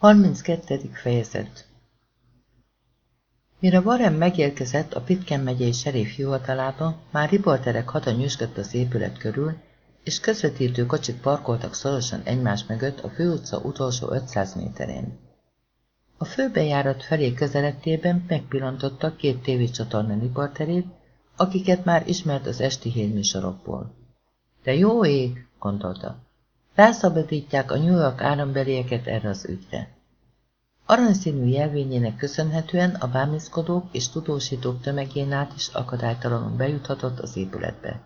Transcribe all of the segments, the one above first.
32. fejezet Mire Warren megérkezett a Pitken megyei serif hivatalába, már riporterek hata nyüzsgött az épület körül, és közvetítő kocsik parkoltak szorosan egymás mögött a főutca utolsó 500 méterén. A főbejárat felé közelettében megpillantotta két tévécsatorna riporterét, akiket már ismert az esti hírműsorokból. De jó ég, gondolta. Rászabadítják a New York állambelieket erre az ügyre. Aranyszínű jelvényének köszönhetően a bámészkodók és tudósítók tömegén át is akadálytalanul bejuthatott az épületbe.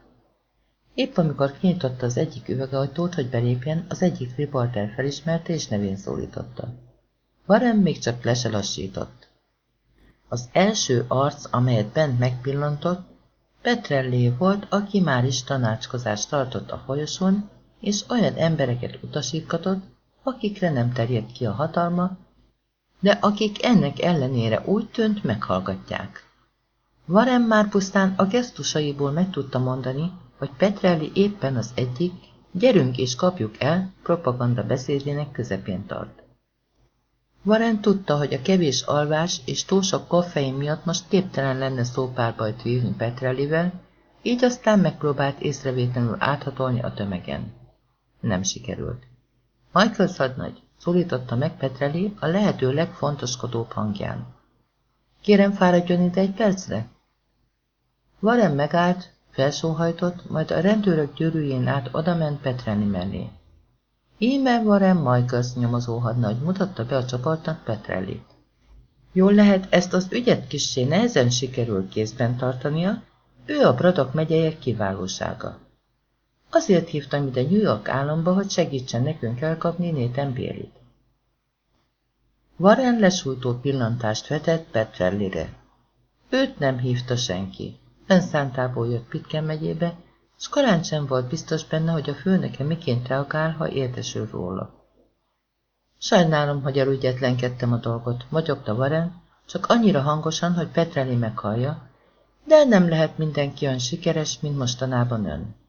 Épp amikor kinyitotta az egyik üvegajtót, hogy belépjen, az egyik riporter felismerte és nevén szólította. Warren még csak le se. Az első arc, amelyet bent megpillantott, Petrellé volt, aki már is tanácskozást tartott a folyosón, és olyan embereket utasítgatott, akikre nem terjedt ki a hatalma, de akik ennek ellenére úgy tűnt, meghallgatják. Varem már pusztán a gesztusaiból meg tudta mondani, hogy Petrelli éppen az egyik, gyerünk és kapjuk el, propaganda beszédének közepén tart. Varen tudta, hogy a kevés alvás és túl sok koffein miatt most képtelen lenne szópárbajt vívni Petrellivel, így aztán megpróbált észrevétlenül áthatolni a tömegen. Nem sikerült. Michael Szadnagy szólította meg Petrelli a lehető legfontoskodóbb hangján. Kérem, fáradjon ide egy percre? Varen megállt, felsóhajtott, majd a rendőrök gyűrűjén át odament Petrelli mellé. Íme Varen Michaels nyomozó hadnagy mutatta be a csoportnak Petrellit. Jól lehet, ezt az ügyet kissé nehezen sikerül kézben tartania, ő a Bradok megyeiek kiválósága. Azért hívtam ide New York államba, hogy segítsen nekünk elkapni Nathan Bélit. Warren lesújtó pillantást vetett Petrellire. Őt nem hívta senki. Önszántából jött Pitken megyébe, s korán sem volt biztos benne, hogy a főnöke miként reagál, ha értesül róla. Sajnálom, hogy elügyetlenkedtem a dolgot, magyogta Warren, csak annyira hangosan, hogy Petrelli meghallja, de nem lehet mindenki olyan sikeres, mint mostanában ön.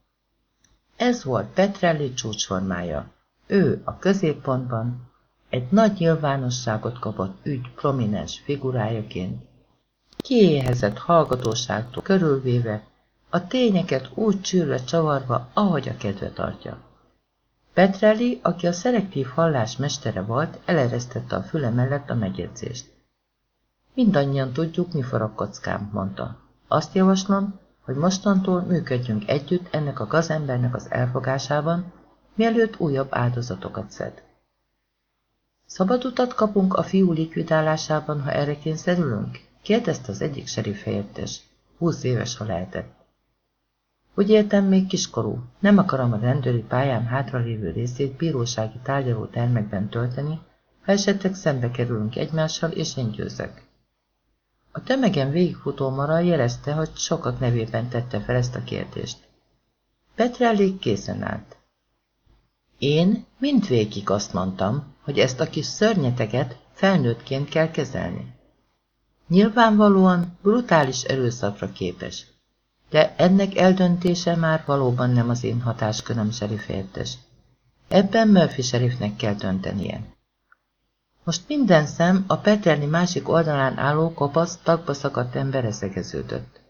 Ez volt Petrelli csúcsformája. Ő a középpontban, egy nagy nyilvánosságot kapott ügy prominens figurájaként, kiéhezett hallgatóságtól körülvéve, a tényeket úgy csűrve csavarva, ahogy a kedve tartja. Petrelli, aki a szelektív hallás mestere volt, eleresztette a füle mellett a megjegyzést. Mindannyian tudjuk, mi forog kockám, mondta. Azt javaslom, hogy mostantól működjünk együtt ennek a gazembernek az elfogásában, mielőtt újabb áldozatokat szed. Szabad utat kapunk a fiú likvidálásában, ha erre kényszerülünk? kérdezte az egyik serif helyettes. Húsz éves, ha lehetett. Úgy értem, még kiskorú. Nem akarom a rendőri pályám hátralévő részét bírósági tárgyaló termekben tölteni, ha esetleg szembe kerülünk egymással, és én győzök. A tömegen végigfutó mara jelezte, hogy sokak nevében tette fel ezt a kérdést. Petrelli készen állt. Én mindvégig azt mondtam, hogy ezt a kis szörnyeteget felnőttként kell kezelni. Nyilvánvalóan brutális erőszakra képes, de ennek eldöntése már valóban nem az én hatásköröm serifértes. Ebben Murphy serifnek kell döntenie. Most minden szem a Petrelli másik oldalán álló kopasz, tagba szakadt ember eszegeződött.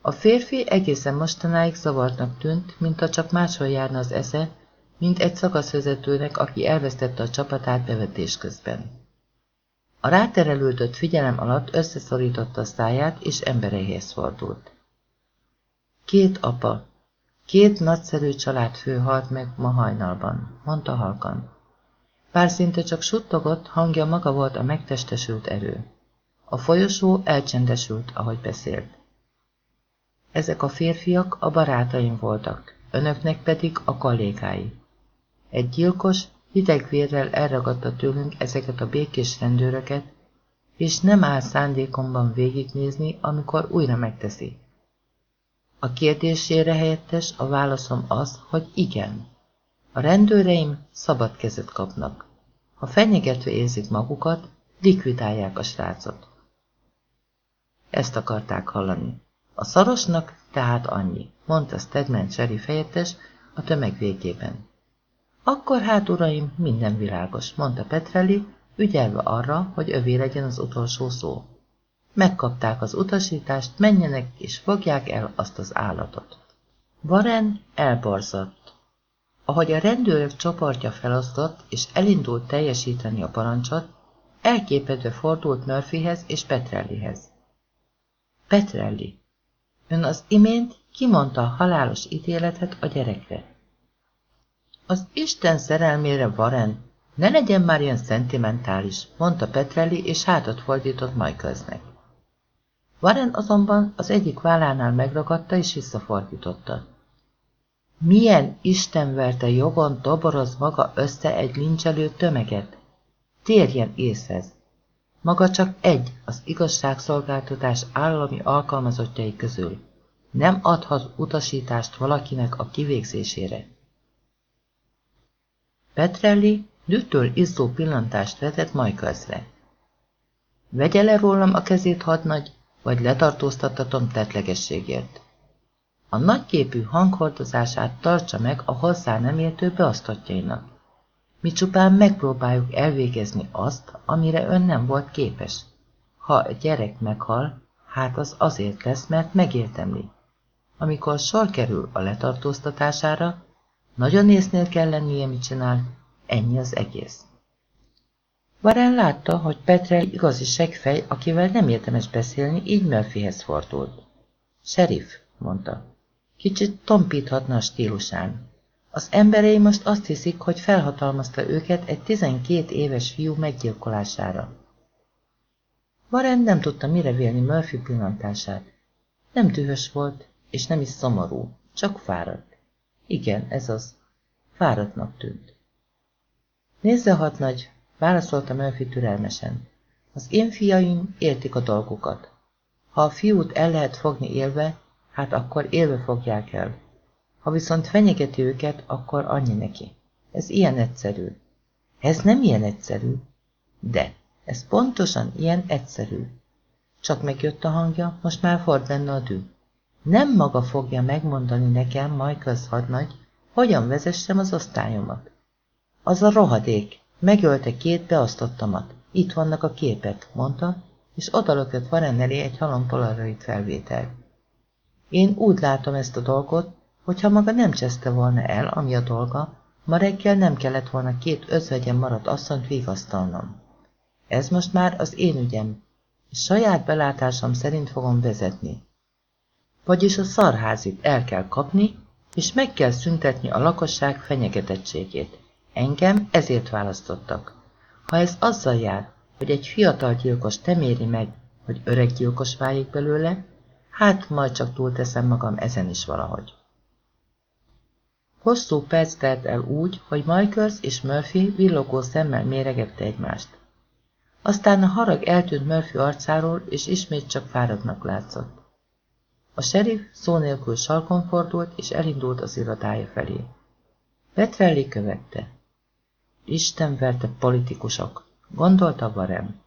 A férfi egészen mostanáig zavartnak tűnt, mintha csak máshol járna az esze, mint egy szakaszvezetőnek, aki elvesztette a csapatát bevetés közben. A ráterelődött figyelem alatt összeszorította a száját, és embereihez fordult. Két apa, két nagyszerű családfő halt meg ma hajnalban, mondta halkan. Bár szinte csak suttogott, hangja maga volt a megtestesült erő. A folyosó elcsendesült, ahogy beszélt. Ezek a férfiak a barátaim voltak, önöknek pedig a kollégái. Egy gyilkos hideg vérrel elragadta tőlünk ezeket a békés rendőröket, és nem áll szándékomban végignézni, amikor újra megteszi. A kérdésére helyettes a válaszom az, hogy igen. A rendőreim szabad kezet kapnak. Ha fenyegetve érzik magukat, likvidálják a srácot. Ezt akarták hallani. A szarosnak tehát annyi, mondta Stedman Cherry fejettes a tömeg végében. Akkor hát, uraim, minden világos, mondta Petrelli, ügyelve arra, hogy övé legyen az utolsó szó. Megkapták az utasítást, menjenek és fogják el azt az állatot. Varen elborzott. Ahogy a rendőrök csoportja felosztott, és elindult teljesíteni a parancsot, elképedve fordult Murphyhez és Petrellihez. Petrelli, ön az imént kimondta a halálos ítéletet a gyerekre. Az Isten szerelmére, Varen, ne legyen már ilyen szentimentális, mondta Petrelli, és hátat fordított Michaelsnek. Varen azonban az egyik vállánál megragadta és visszafordította. Milyen istenverte jogon toboroz maga össze egy lincselő tömeget? Térjen észhez! Maga csak egy az igazságszolgáltatás állami alkalmazottjai közül. Nem adhat utasítást valakinek a kivégzésére. Petrelli dühtől izzó pillantást vetett Michaelsre. Vegye le rólam a kezét, hadnagy, vagy letartóztattatom tetlegességért. A nagyképű hanghordozását tartsa meg a hozzá nem értő beosztottjainak. Mi csupán megpróbáljuk elvégezni azt, amire ön nem volt képes. Ha a gyerek meghal, hát az azért lesz, mert megértemli. Amikor sor kerül a letartóztatására, nagyon észnél kell lennie, mit csinál, ennyi az egész. Varen látta, hogy Petre igazi segfej, akivel nem értemes beszélni, így Murphyhez fordult. Sheriff, mondta. Kicsit tompíthatna a stílusán. Az emberei most azt hiszik, hogy felhatalmazta őket egy 12 éves fiú meggyilkolására. Varen nem tudta mire vélni Murphy pillantását. Nem dühös volt, és nem is szomorú, csak fáradt. Igen, ez az. Fáradtnak tűnt. Nézze, hadnagy, válaszolta Murphy türelmesen. Az én fiaim értik a dolgokat. Ha a fiút el lehet fogni élve, hát akkor élve fogják el. Ha viszont fenyegeti őket, akkor annyi neki. Ez ilyen egyszerű. Ez nem ilyen egyszerű. De, ez pontosan ilyen egyszerű. Csak megjött a hangja, most már ford benne a dű. Nem maga fogja megmondani nekem, Michaels hadnagy, hogyan vezessem az osztályomat. Az a rohadék, megölte két beosztottamat. Itt vannak a képek, mondta, és odalökött Varen egy halom polaroid felvétel. Én úgy látom ezt a dolgot, hogyha maga nem cseszte volna el, ami a dolga, ma reggel nem kellett volna két özvegyen maradt asszonyt vigasztalnom. Ez most már az én ügyem, és saját belátásom szerint fogom vezetni. Vagyis a szarházit el kell kapni, és meg kell szüntetni a lakosság fenyegetettségét. Engem ezért választottak. Ha ez azzal jár, hogy egy fiatal gyilkos teméri meg, hogy öreg gyilkos válik belőle, hát majd csak túlteszem magam ezen is valahogy. Hosszú perc telt el úgy, hogy Michaels és Murphy villogó szemmel méregette egymást. Aztán a harag eltűnt Murphy arcáról, és ismét csak fáradtnak látszott. A sheriff szó nélkül sarkon fordult, és elindult az irodája felé. Petrelli követte. Isten verte politikusok, gondolta Varem.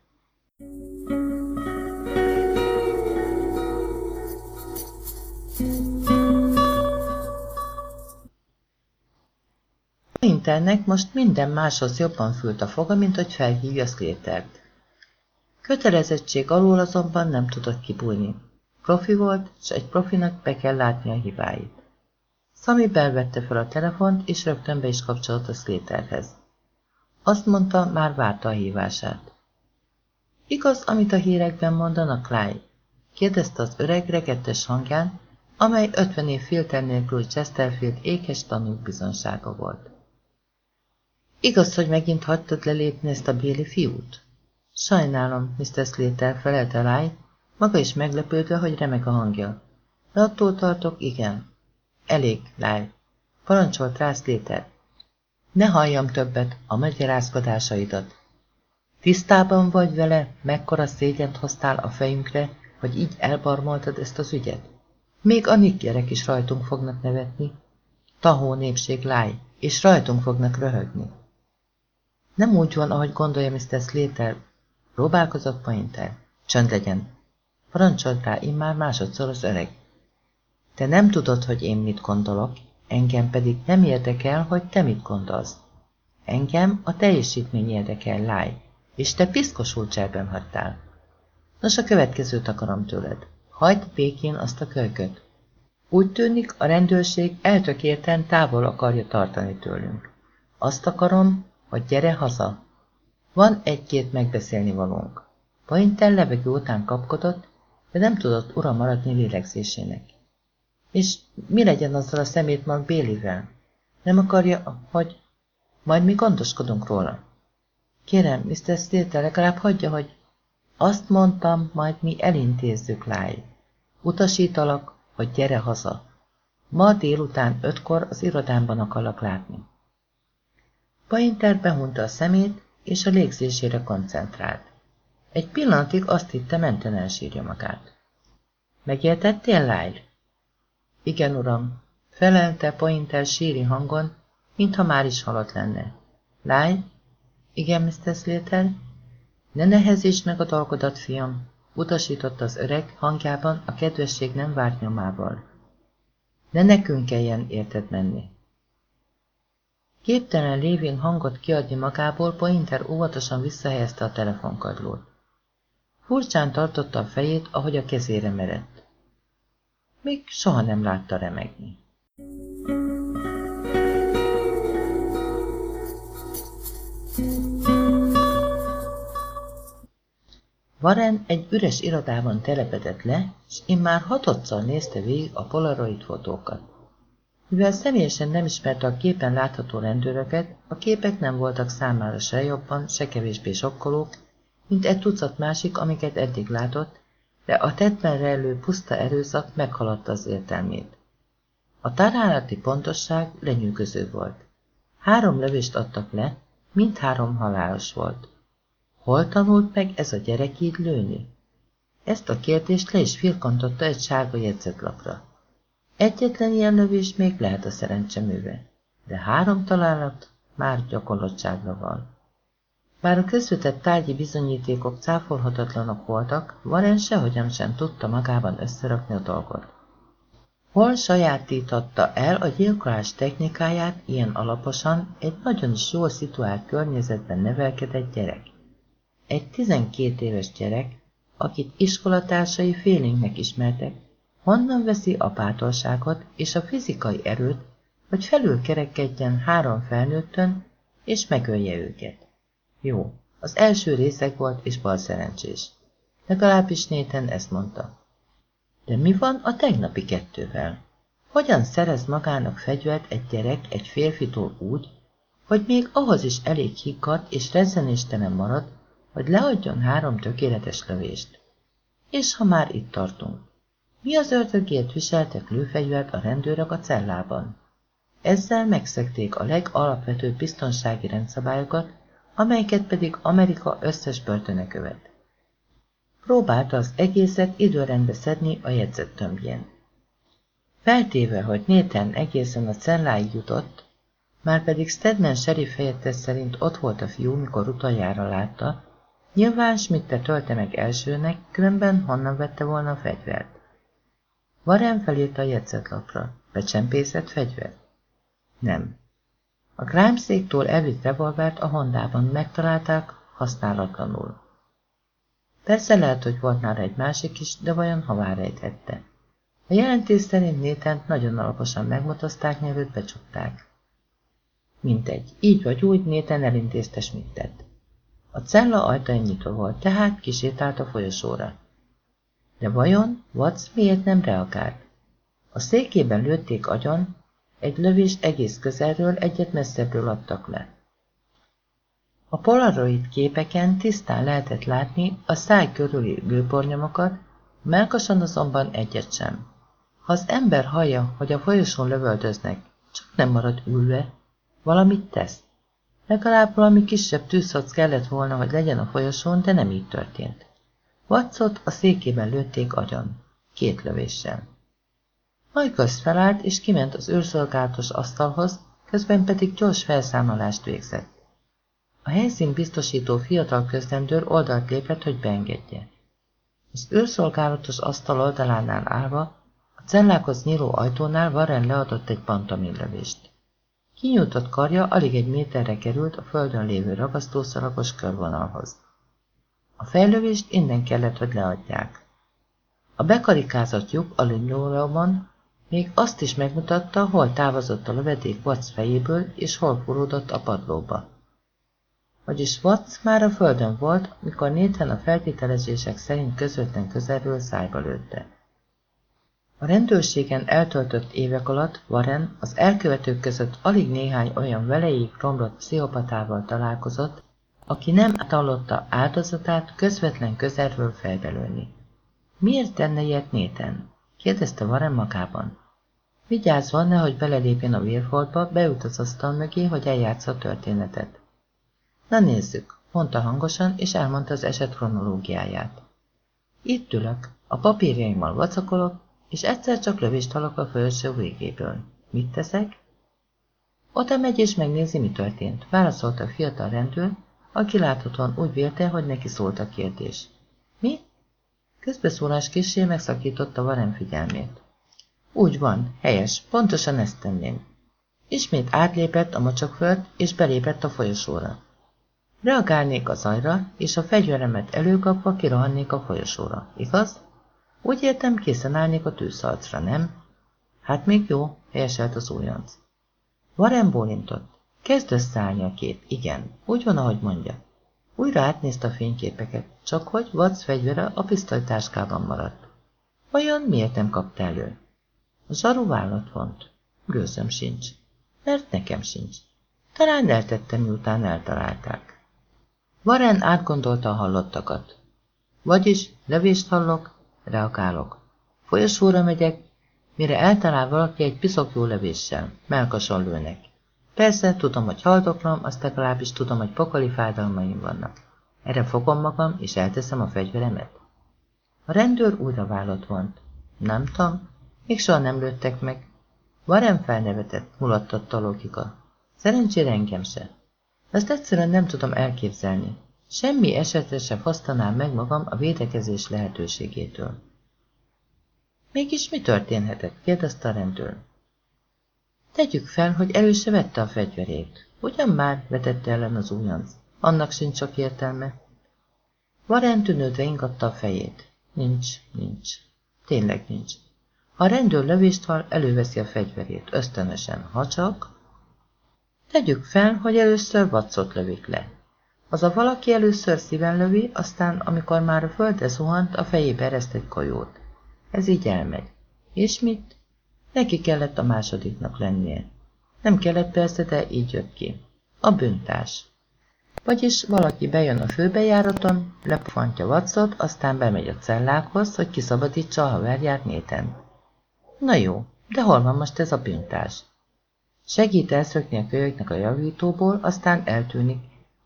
Internek most minden máshoz jobban fült a foga, mint hogy felhívja Sklétert. Kötelezettség alól azonban nem tudott kibújni. Profi volt, és egy profinak be kell látni a hibáit. Sami belvette fel a telefont, és rögtön be is kapcsolt a Skléterhez. Azt mondta, már várta a hívását. Igaz, amit a hírekben mondanak, Clyde? kérdezte az öreg regettes hangján, amely 50 év filter nélkül Chesterfield ékes tanúk bizonsága volt. Igaz, hogy megint hagytad lelépni ezt a béli fiút? Sajnálom, Mr. Slater felelte Lai, maga is meglepődve, hogy remek a hangja. De attól tartok, igen. Elég, Lai. Parancsolt rá Slater. Ne halljam többet a magyarázkodásaidat. Tisztában vagy vele, mekkora szégyent hoztál a fejünkre, hogy így elbarmoltad ezt az ügyet? Még a gyerek is rajtunk fognak nevetni. Tahó népség láj, és rajtunk fognak röhögni. Nem úgy van, ahogy gondolja Mr. Slater. Próbálkozott Pointer. Csönd legyen. Parancsolt rá immár másodszor az öreg. Te nem tudod, hogy én mit gondolok, engem pedig nem érdekel, hogy te mit gondolsz. Engem a teljesítmény érdekel, láj, És te piszkosul cserben hagytál. Nos, a következőt akarom tőled. Hagyd békén azt a kölyköt. Úgy tűnik, a rendőrség eltökélten távol akarja tartani tőlünk. Azt akarom, hogy gyere haza. Van egy-két megbeszélni valónk. Pointer levegő után kapkodott, de nem tudott ura maradni lélegzésének. És mi legyen azzal a szemétmag Bélivel? Nem akarja, hogy... Majd mi gondoskodunk róla. Kérem, Mr. Slater, legalább hagyja, hogy... Azt mondtam, majd mi elintézzük, láj. Utasítalak, hogy gyere haza. Ma délután ötkor az irodámban akarlak látni. Painter behunta a szemét, és a légzésére koncentrált. Egy pillanatig azt hitte, menten elsírja magát. Megértettél, Lyle? Igen, uram, felelte Pointer síri hangon, mintha már is halott lenne. Lyle? Igen, Mr. Slater? Ne nehezítsd meg a dolgodat, fiam, utasította az öreg hangjában a kedvesség nem várt nyomával. Ne nekünk kelljen érted menni. Képtelen lévén hangot kiadni magából, Pointer óvatosan visszahelyezte a telefonkagylót. Furcsán tartotta a fejét, ahogy a kezére merett. Még soha nem látta remegni. Varen egy üres irodában telepedett le, és én már hatodszor nézte végig a polaroid fotókat. Mivel személyesen nem ismerte a képen látható rendőröket, a képek nem voltak számára se jobban, se kevésbé sokkolók, mint egy tucat másik, amiket eddig látott, de a tettben rejlő puszta erőszak meghaladta az értelmét. A találati pontosság lenyűgöző volt. Három lövést adtak le, mindhárom halálos volt. Hol tanult meg ez a gyerek így lőni? Ezt a kérdést le is firkantotta egy sárga jegyzetlapra. Egyetlen ilyen lövés még lehet a szerencseműve, de három találat már gyakorlottságra van. Bár a közvetett tárgyi bizonyítékok cáfolhatatlanok voltak, Warren sehogyan sem tudta magában összerakni a dolgot. Hol sajátította el a gyilkolás technikáját ilyen alaposan egy nagyon is jól szituált környezetben nevelkedett gyerek? Egy 12 éves gyerek, akit iskolatársai félénknek ismertek, honnan veszi a bátorságot és a fizikai erőt, hogy felülkerekedjen három felnőttön, és megölje őket. Jó, az első részek volt és bal szerencsés. Legalábbis Néten ezt mondta. De mi van a tegnapi kettővel? Hogyan szerez magának fegyvert egy gyerek egy férfitól úgy, hogy még ahhoz is elég higgadt és rezzenéstelen marad, hogy leadjon három tökéletes lövést? És ha már itt tartunk, mi az ördögért viseltek lőfegyvert a rendőrök a cellában? Ezzel megszekték a legalapvetőbb biztonsági rendszabályokat, amelyeket pedig Amerika összes börtöne követ. Próbálta az egészet időrendbe szedni a jegyzett tömbjén. Feltéve, hogy Nathan egészen a celláig jutott, már pedig Stedman sheriff helyettes szerint ott volt a fiú, mikor utoljára látta, nyilván Schmidt-te tölte meg elsőnek, különben honnan vette volna a fegyvert. Warren felírta a jegyzetlapra. Becsempészett fegyvert? Nem. A krámszéktól elvitt revolvert a Hondában megtalálták használatlanul. Persze lehet, hogy volt nála egy másik is, de vajon hová rejthette. A jelentés szerint Nétent nagyon alaposan megmotozták, nyelőt becsukták. Mintegy, így vagy úgy Néten elintézte Schmidtet. A cella ajtaja nyitva volt, tehát kisétált a folyosóra. De vajon Watts miért nem reagált? A székében lőtték agyon, egy lövést egész közelről, egyet messzebbről adtak le. A polaroid képeken tisztán lehetett látni a száj körüli gőpornyomokat, melkason azonban egyet sem. Ha az ember hallja, hogy a folyosón lövöldöznek, csak nem marad ülve, valamit tesz. Legalább valami kisebb tűzhac kellett volna, hogy legyen a folyosón, de nem így történt. Wattsot a székében lőtték agyon, két lövéssel. Michaels felállt és kiment az őrszolgálatos asztalhoz, közben pedig gyors felszámolást végzett. A helyszín biztosító fiatal közrendőr oldalt lépett, hogy beengedje. Az őrszolgálatos asztal oldalánál állva, a cellákhoz nyíló ajtónál Warren leadott egy pantomillövést. Kinyújtott karja alig egy méterre került a földön lévő ragasztószalagos körvonalhoz. A fejlővést innen kellett, hogy leadják. A bekarikázott lyuk a linglóraban még azt is megmutatta, hol távozott a lövedék Watts fejéből, és hol furódott a padlóba. Vagyis Watts már a földön volt, mikor Nathan a feltételezések szerint közvetlen közelről szájba lőtte. A rendőrségen eltöltött évek alatt Warren az elkövetők között alig néhány olyan veleig romlott pszichopatával találkozott, aki nem tallotta áldozatát közvetlen közelről fejbelőni. Miért tenne ilyet Néten? kérdezte Warren magában. Vigyázva, nehogy belelépjen a vérfoltba, beült az asztal mögé, hogy eljátsza a történetet. Na nézzük, mondta hangosan, és elmondta az eset kronológiáját. Itt ülök, a papírjaimmal vacakolok, és egyszer csak lövést hallok a felső végéből. Mit teszek? Oda megy és megnézi, mi történt, válaszolta a fiatal rendőr, aki láthatóan úgy vélte, hogy neki szólt a kérdés. Mi? Közbeszólás késé megszakította Varen figyelmét. Úgy van, helyes, pontosan ezt tenném. Ismét átlépett a mocsokföld, és belépett a folyosóra. Reagálnék a zajra, és a fegyveremet előkapva kirohannék a folyosóra, igaz? Úgy értem, készen állnék a tűzharcra, nem? Hát még jó, helyeselt az újonc. Warren bólintott. Kezd összeállni a kép, igen, úgy van, ahogy mondja. Újra átnézte a fényképeket, csak hogy Watts fegyvere a pisztolytáskában maradt. Vajon miért nem kapta elő? A zsaru vállat vont. Gőzöm sincs. Mert nekem sincs. Talán eltettem, miután eltalálták. Varen átgondolta a hallottakat. Vagyis levést hallok, reagálok. Folyosóra megyek, mire eltalál valaki egy piszok jó levéssel. Melkason lőnek. Persze, tudom, hogy haldoklom, azt legalábbis tudom, hogy pokoli fájdalmaim vannak. Erre fogom magam, és elteszem a fegyveremet. A rendőr újra vállat vont. Nem tudom, még soha nem lőttek meg. Varem felnevetett, mulattatta a logika. Szerencsére engem se. Ezt egyszerűen nem tudom elképzelni. Semmi esetre se fosztanám meg magam a védekezés lehetőségétől. Mégis mi történhetett? kérdezte a rendőr. Tegyük fel, hogy elő se vette a fegyverét. Ugyan már vetette ellen az újonc. Annak sincs csak értelme. Varen tűnődve ingatta a fejét. Nincs, nincs. Tényleg nincs. A rendőr lövést hall, előveszi a fegyverét, ösztönösen, ha csak... Tegyük fel, hogy először vacot lövik le. Az a valaki először szíven lövi, aztán, amikor már a földre zuhant, a fejébe ereszt egy kajót. Ez így elmegy. És mit? Neki kellett a másodiknak lennie. Nem kellett persze, de így jött ki. A büntás. Vagyis valaki bejön a főbejáraton, lepufantja vacot, aztán bemegy a cellákhoz, hogy kiszabadítsa a haverját néten. Na jó, de hol van most ez a büntás? Segít elszökni a kölyöknek a javítóból, aztán eltűnik,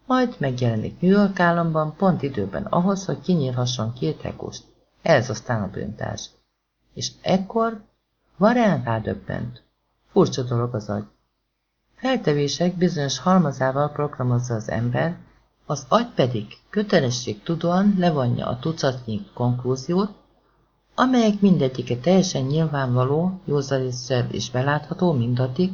majd megjelenik New York államban pont időben ahhoz, hogy kinyírhasson két hekust. Ez aztán a büntás. És ekkor Varán rádöbbent. Furcsa dolog az agy. Feltevések bizonyos halmazával programozza az ember, az agy pedig kötelesség tudóan levonja a tucatnyi konklúziót, amelyek mindegyike teljesen nyilvánvaló, józalésszel is belátható mindaddig,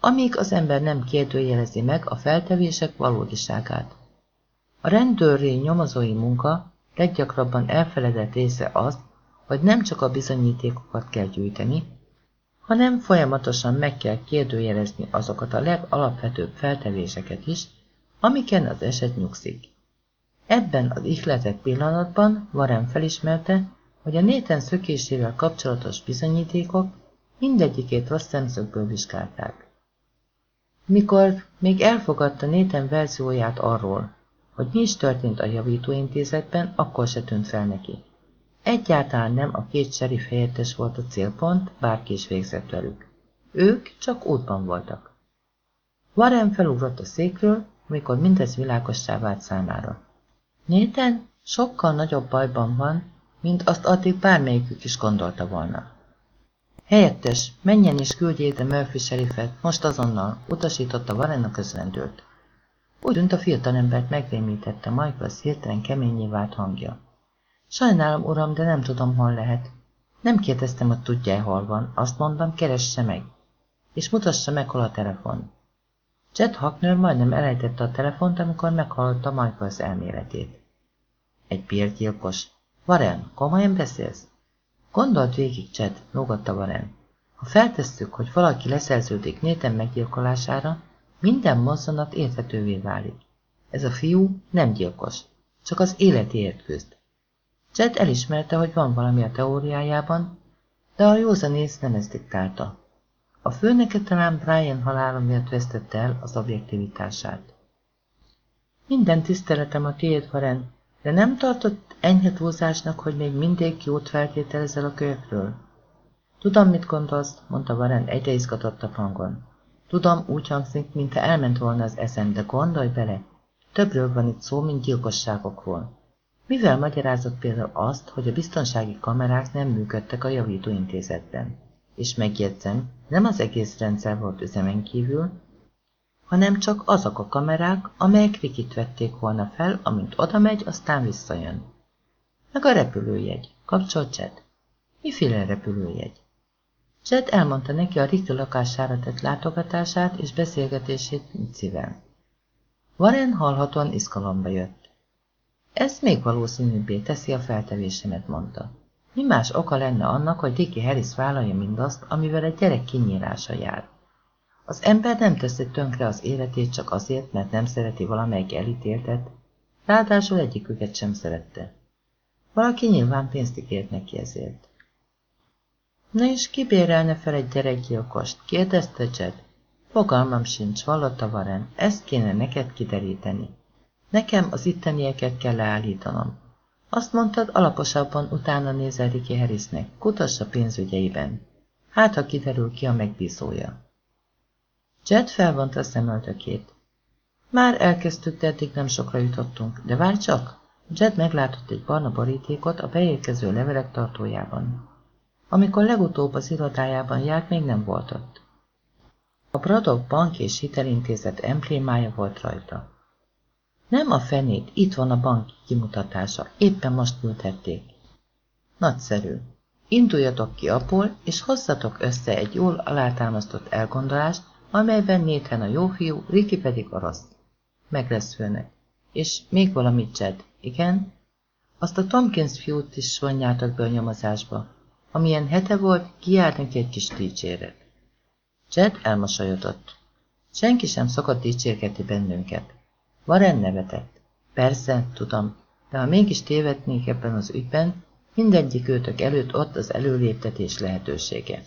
amíg az ember nem kérdőjelezi meg a feltevések valódiságát. A rendőri nyomozói munka leggyakrabban elfeledett része az, hogy nem csak a bizonyítékokat kell gyűjteni, hanem folyamatosan meg kell kérdőjelezni azokat a legalapvetőbb feltevéseket is, amiken az eset nyugszik. Ebben az ihletett pillanatban Warren felismerte, hogy a néten szökésével kapcsolatos bizonyítékok mindegyikét rossz szemszögből vizsgálták. Mikor még elfogadta Néten verzióját arról, hogy mi is történt a javítóintézetben, akkor se tűnt fel neki. Egyáltalán nem a két serif helyettes volt a célpont, bárki is végzett velük. Ők csak útban voltak. Warren felugrott a székről, amikor mindez világossá vált számára. Néten sokkal nagyobb bajban van, mint azt addig bármelyikük is gondolta volna. Helyettes, menjen és küldjék ide Murphy serifet, most azonnal, utasította Warren a közrendőrt. Úgy tűnt a fiatalembert megrémítette Michael hirtelen keményé vált hangja. Sajnálom, uram, de nem tudom, hol lehet. Nem kérdeztem, hogy tudja-e, hol van. Azt mondom, keresse meg. És mutassa meg, hol a telefon. Jet Hackner majdnem elejtette a telefont, amikor meghallotta Michaels elméletét. Egy bérgyilkos. Varen, komolyan beszélsz? Gondolt végig, Csed, lógatta Varen. Ha feltesszük, hogy valaki leszerződik Néten meggyilkolására, minden mozzanat érthetővé válik. Ez a fiú nem gyilkos, csak az életéért küzd. Jed elismerte, hogy van valami a teóriájában, de a józanész nem ezt diktálta. A főnöke talán Brian halála miatt vesztette el az objektivitását. Minden tiszteletem a tiéd, Varen, de nem tartott enyhe túlzásnak, hogy még mindig jót feltételezel a kölyökről? Tudom, mit gondolsz, mondta Varen egyre izgatottabb hangon. Tudom, úgy hangzik, mintha elment volna az eszem, de gondolj bele, többről van itt szó, mint gyilkosságokról. Mivel magyarázott például azt, hogy a biztonsági kamerák nem működtek a javítóintézetben? És megjegyzem, nem az egész rendszer volt üzemen kívül, hanem csak azok a kamerák, amelyek Rikit vették volna fel, amint oda megy, aztán visszajön. Meg a repülőjegy. Kapcsolt Chad. Miféle repülőjegy? Chad elmondta neki a Riki lakására tett látogatását és beszélgetését Micivel. Warren hallhatóan izgalomba jött. Ez még valószínűbbé teszi a feltevésemet, mondta. Mi más oka lenne annak, hogy Ricky Harris vállalja mindazt, amivel egy gyerek kinyírása jár? Az ember nem teszi tönkre az életét csak azért, mert nem szereti valamelyik elítéltet, ráadásul egyiküket sem szerette. Valaki nyilván pénzt ígért neki ezért. Na és ki bérelne fel egy gyerekgyilkost? kérdezte Jed. Fogalmam sincs, vallotta Varen, ezt kéne neked kideríteni. Nekem az ittenieket kell leállítanom. Azt mondtad, alaposabban utána nézel Ricky Harrisnek, kutassa pénzügyeiben. Hát, ha kiderül ki a megbízója. Jed felvonta a szemöltökét. Már elkezdtük, de eddig nem sokra jutottunk, de várj csak! Jed meglátott egy barna borítékot a beérkező levelek tartójában. Amikor legutóbb az irodájában járt, még nem volt ott. A Braddock Bank és Hitelintézet emblémája volt rajta. Nem a fenét, itt van a bank kimutatása, éppen most küldhették. Nagyszerű. Induljatok ki abból, és hozzatok össze egy jól alátámasztott elgondolást, amelyben Nathan a jó fiú, Ricky pedig a rossz. Meg lesz főnek. És még valamit, Chad, igen? Azt a Tompkins fiút is vonjátok be a nyomozásba. Amilyen hete volt, kiárt neki egy kis dicséret. Chad elmosolyodott. Senki sem szokott dicsérgetni bennünket. Warren nevetett. Persze, tudom, de ha mégis tévednék ebben az ügyben, mindegyik őtök előtt ott az előléptetés lehetősége.